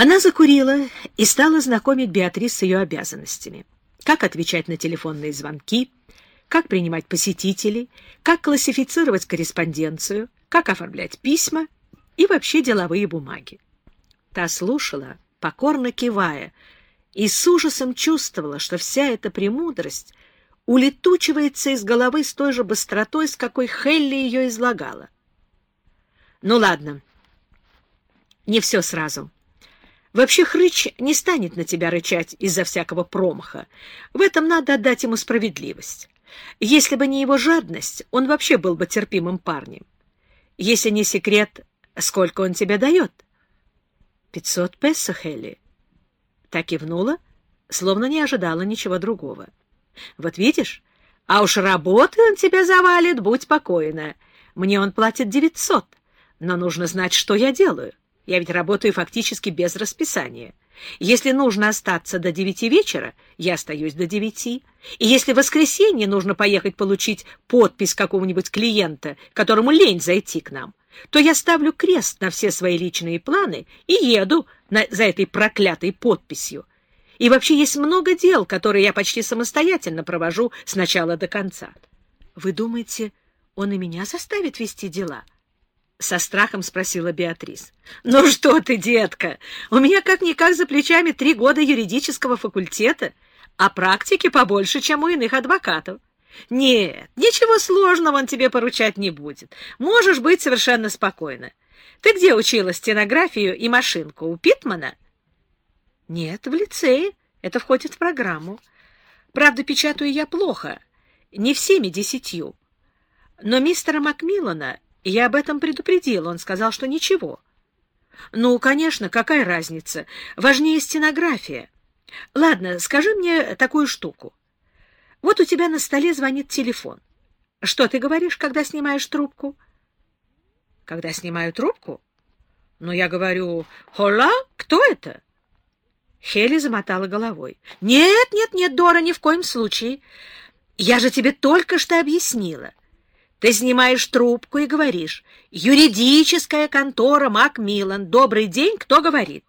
Она закурила и стала знакомить Беатрис с ее обязанностями. Как отвечать на телефонные звонки, как принимать посетителей, как классифицировать корреспонденцию, как оформлять письма и вообще деловые бумаги. Та слушала, покорно кивая, и с ужасом чувствовала, что вся эта премудрость улетучивается из головы с той же быстротой, с какой Хелли ее излагала. Ну ладно, не все сразу. Вообще Хрыч не станет на тебя рычать из-за всякого промаха. В этом надо отдать ему справедливость. Если бы не его жадность, он вообще был бы терпимым парнем. Если не секрет, сколько он тебе дает? Пятьсот песо, Хелли. Так кивнула, словно не ожидала ничего другого. Вот видишь, а уж работы он тебя завалит, будь покойна. Мне он платит девятьсот, но нужно знать, что я делаю. Я ведь работаю фактически без расписания. Если нужно остаться до девяти вечера, я остаюсь до девяти. И если в воскресенье нужно поехать получить подпись какого-нибудь клиента, которому лень зайти к нам, то я ставлю крест на все свои личные планы и еду на, за этой проклятой подписью. И вообще есть много дел, которые я почти самостоятельно провожу с начала до конца. Вы думаете, он и меня заставит вести дела? Со страхом спросила Беатрис. Ну что ты, детка, у меня как-никак за плечами три года юридического факультета, а практики побольше, чем у иных адвокатов. Нет, ничего сложного он тебе поручать не будет. Можешь быть совершенно спокойна. Ты где учила стенографию и машинку? У Питмана? — нет, в лицее. Это входит в программу. Правда, печатаю я плохо, не всеми десятью. Но мистера Макмиллана я об этом предупредил, он сказал, что ничего. Ну, конечно, какая разница? Важнее стенография. Ладно, скажи мне такую штуку. Вот у тебя на столе звонит телефон. Что ты говоришь, когда снимаешь трубку? Когда снимаю трубку? Ну, я говорю, «Хола, кто это?» Хелли замотала головой. — Нет, нет, нет, Дора, ни в коем случае. Я же тебе только что объяснила. Ты снимаешь трубку и говоришь. Юридическая контора Макмиллан. Добрый день, кто говорит?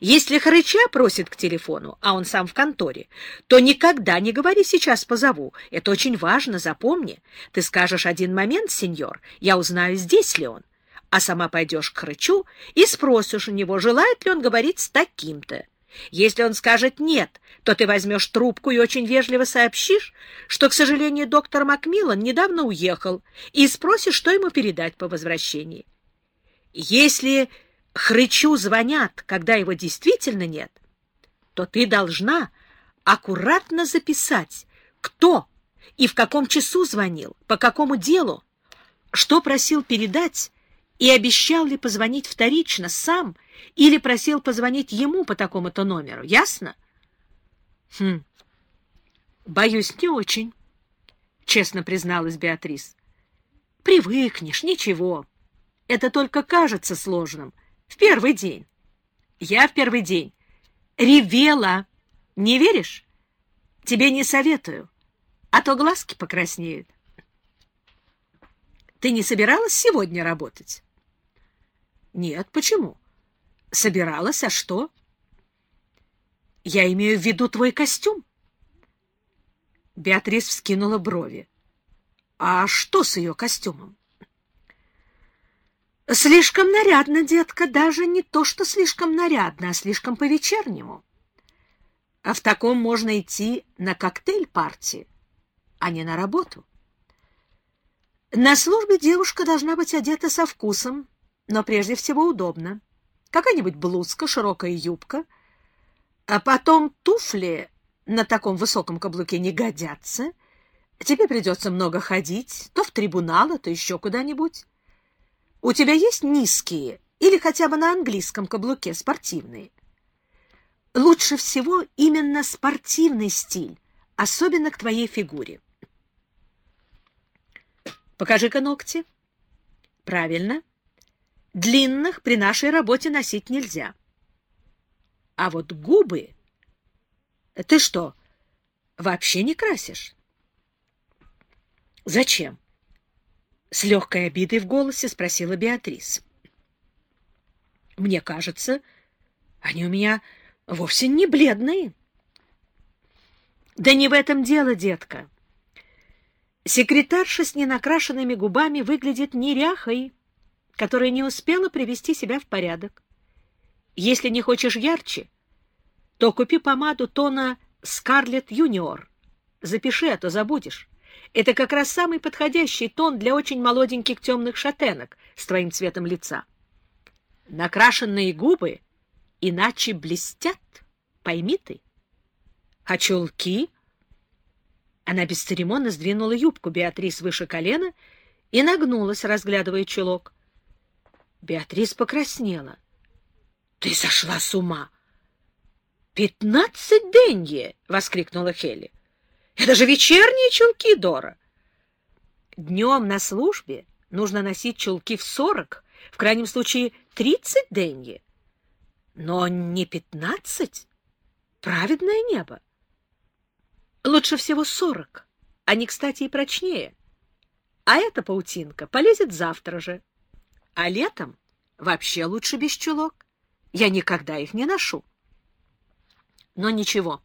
Если Хрыча просит к телефону, а он сам в конторе, то никогда не говори «сейчас позову». Это очень важно, запомни. Ты скажешь один момент, сеньор, я узнаю, здесь ли он. А сама пойдешь к Хрычу и спросишь у него, желает ли он говорить с таким-то. Если он скажет «нет», то ты возьмешь трубку и очень вежливо сообщишь, что, к сожалению, доктор Макмиллан недавно уехал, и спросишь, что ему передать по возвращении. Если хрычу звонят, когда его действительно нет, то ты должна аккуратно записать, кто и в каком часу звонил, по какому делу, что просил передать и обещал ли позвонить вторично сам или просил позвонить ему по такому-то номеру. Ясно? Хм. Боюсь, не очень, честно призналась Беатрис. Привыкнешь, ничего. Это только кажется сложным. В первый день. Я в первый день ревела. Не веришь? Тебе не советую, а то глазки покраснеют. Ты не собиралась сегодня работать? Нет, почему? Собиралась, а что? Я имею в виду твой костюм. Беатрис вскинула брови. А что с ее костюмом? Слишком нарядно, детка, даже не то, что слишком нарядно, а слишком по-вечернему. А в таком можно идти на коктейль-партии, а не на работу. На службе девушка должна быть одета со вкусом, но прежде всего удобно. Какая-нибудь блузка, широкая юбка, а потом туфли на таком высоком каблуке не годятся. Тебе придется много ходить, то в трибунал, то еще куда-нибудь. У тебя есть низкие или хотя бы на английском каблуке спортивные? Лучше всего именно спортивный стиль, особенно к твоей фигуре. Покажи-ка ногти. Правильно. Длинных при нашей работе носить нельзя. А вот губы... Ты что, вообще не красишь? Зачем? С легкой обидой в голосе спросила Беатрис. Мне кажется, Они у меня вовсе не бледные. Да не в этом дело, детка. Секретарша с ненакрашенными губами выглядит неряхой, которая не успела привести себя в порядок. Если не хочешь ярче, то купи помаду тона Scarlett Junior. Запиши, а то забудешь. Это как раз самый подходящий тон для очень молоденьких темных шатенок с твоим цветом лица. Накрашенные губы иначе блестят, пойми ты. А чулки? Она бесцеремонно сдвинула юбку Беатрис выше колена и нагнулась, разглядывая чулок. Беатрис покраснела. — Ты сошла с ума! — Пятнадцать деньги! — воскликнула Хелли. — Это же вечерние чулки, Дора! Днем на службе нужно носить чулки в сорок, в крайнем случае тридцать деньги. Но не пятнадцать. Праведное небо. Лучше всего сорок. Они, кстати, и прочнее. А эта паутинка полезет завтра же. А летом вообще лучше без чулок. Я никогда их не ношу. Но ничего.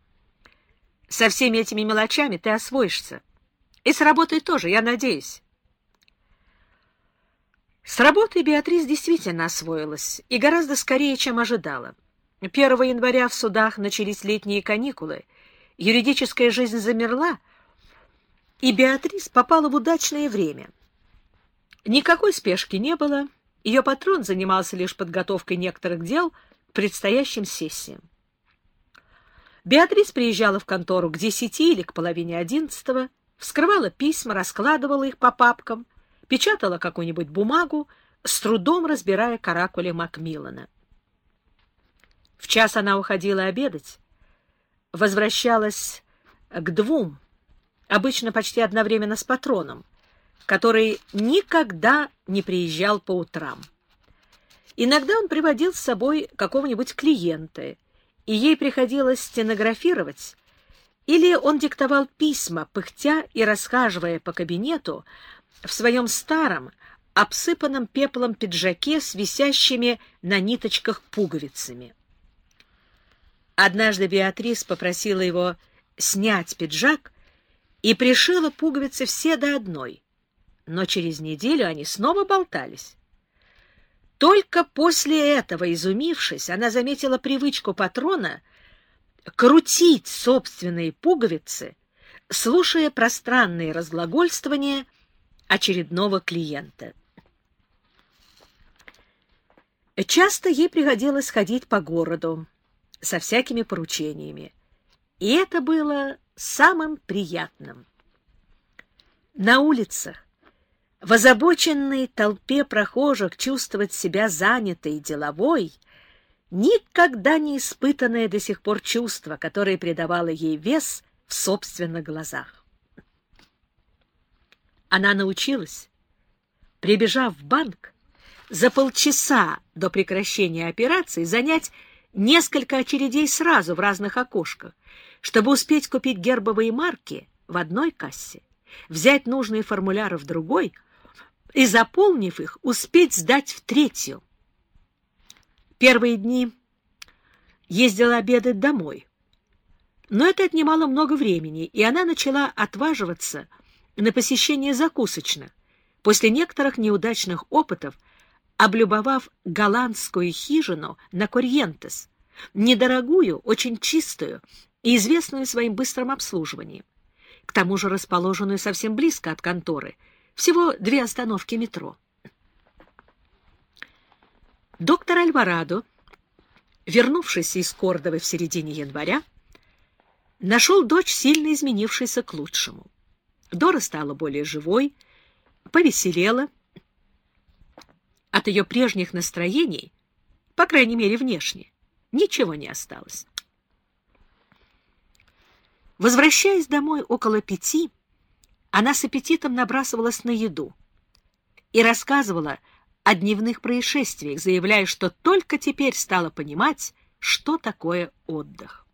Со всеми этими мелочами ты освоишься. И с работой тоже, я надеюсь. С работой Беатрис действительно освоилась, и гораздо скорее, чем ожидала. 1 января в судах начались летние каникулы, юридическая жизнь замерла, и Беатрис попала в удачное время. Никакой спешки не было, ее патрон занимался лишь подготовкой некоторых дел к предстоящим сессиям. Беатрис приезжала в контору к десяти или к половине одиннадцатого, вскрывала письма, раскладывала их по папкам, печатала какую-нибудь бумагу, с трудом разбирая каракули Макмиллана. В час она уходила обедать, возвращалась к двум, обычно почти одновременно с патроном, который никогда не приезжал по утрам. Иногда он приводил с собой какого-нибудь клиента, и ей приходилось стенографировать, или он диктовал письма, пыхтя и расхаживая по кабинету в своем старом, обсыпанном пеплом пиджаке с висящими на ниточках пуговицами. Однажды Беатрис попросила его снять пиджак и пришила пуговицы все до одной, но через неделю они снова болтались. Только после этого, изумившись, она заметила привычку патрона крутить собственные пуговицы, слушая пространные разглагольствования очередного клиента. Часто ей приходилось ходить по городу со всякими поручениями, и это было самым приятным. На улицах, в озабоченной толпе прохожих чувствовать себя занятой и деловой — никогда не испытанное до сих пор чувство, которое придавало ей вес в собственных глазах. Она научилась, прибежав в банк, за полчаса до прекращения операции занять несколько очередей сразу в разных окошках, чтобы успеть купить гербовые марки в одной кассе, взять нужные формуляры в другой и, заполнив их, успеть сдать в третью. Первые дни ездила обедать домой. Но это отнимало много времени, и она начала отваживаться на посещение закусочных, после некоторых неудачных опытов, облюбовав голландскую хижину на Корьентес, недорогую, очень чистую и известную своим быстрым обслуживанием, к тому же расположенную совсем близко от конторы, всего две остановки метро. Доктор Альварадо, вернувшись из Кордовы в середине января, нашел дочь сильно изменившейся к лучшему. Дора стала более живой, повеселела. От ее прежних настроений, по крайней мере внешне, ничего не осталось. Возвращаясь домой около пяти, она с аппетитом набрасывалась на еду и рассказывала о дневных происшествиях, заявляя, что только теперь стала понимать, что такое отдых.